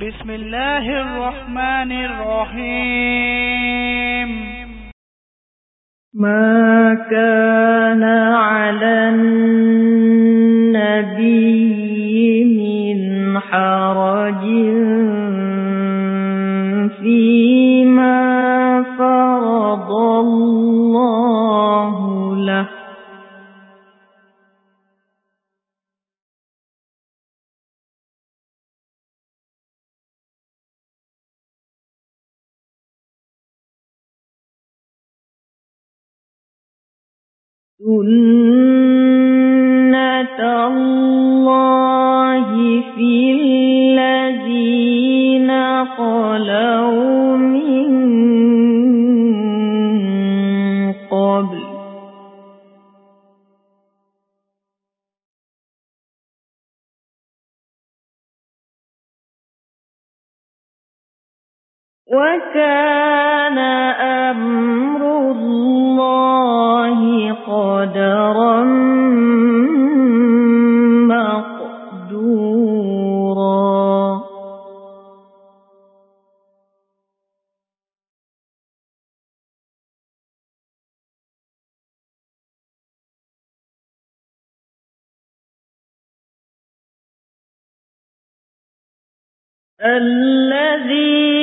بسم الله الرحمن الرحيم. ما كان على النبي سنة الله في الذين خلوا من قبل وكان أمر قدرا مقدورا. الذين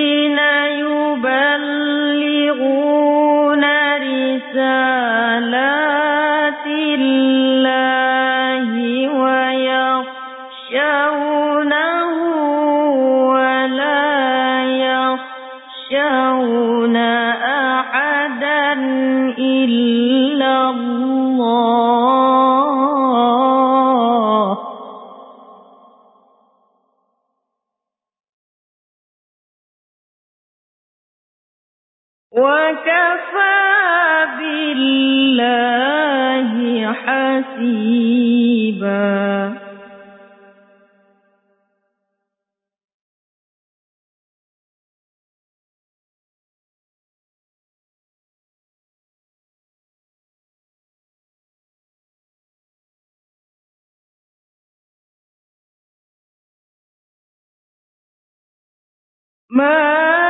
إلا الله. وكفى بالله حسيبا. ما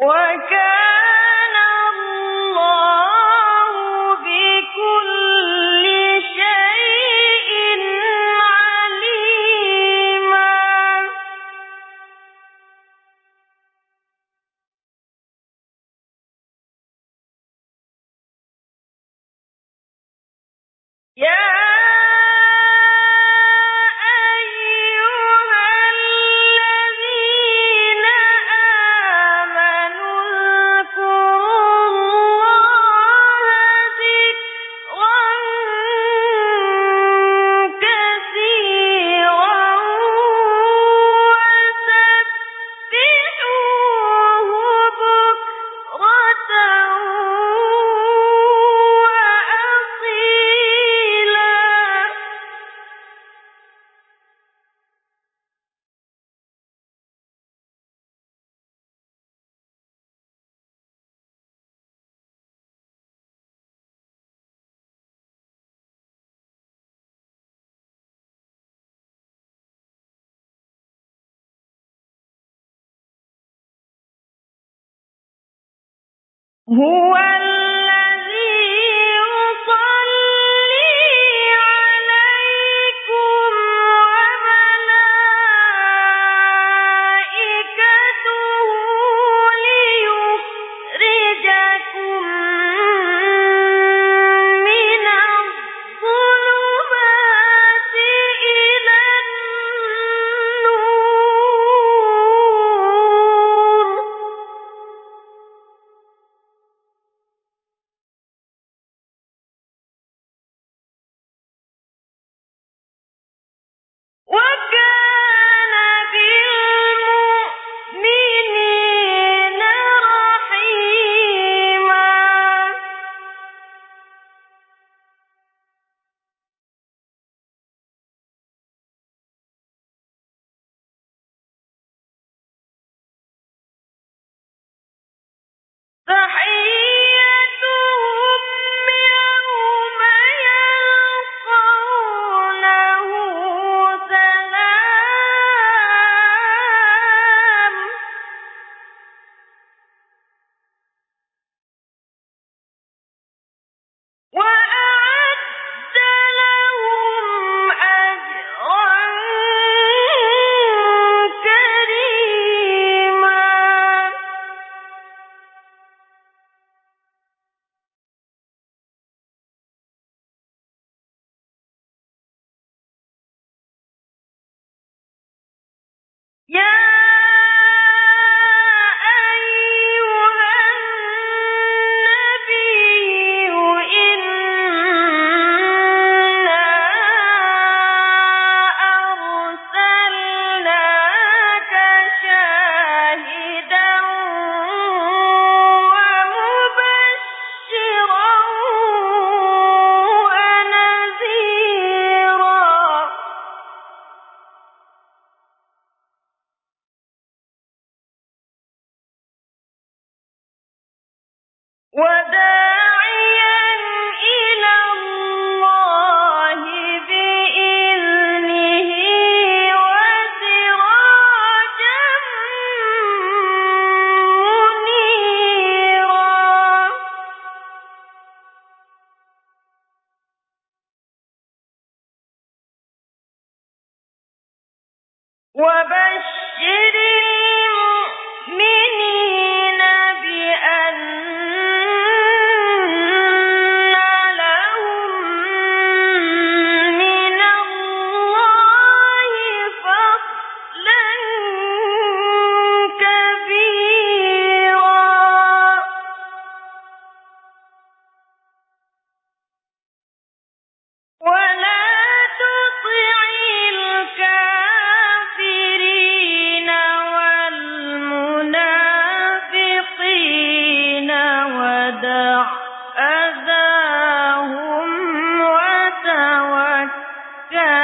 وكان هو Yeah. وبشر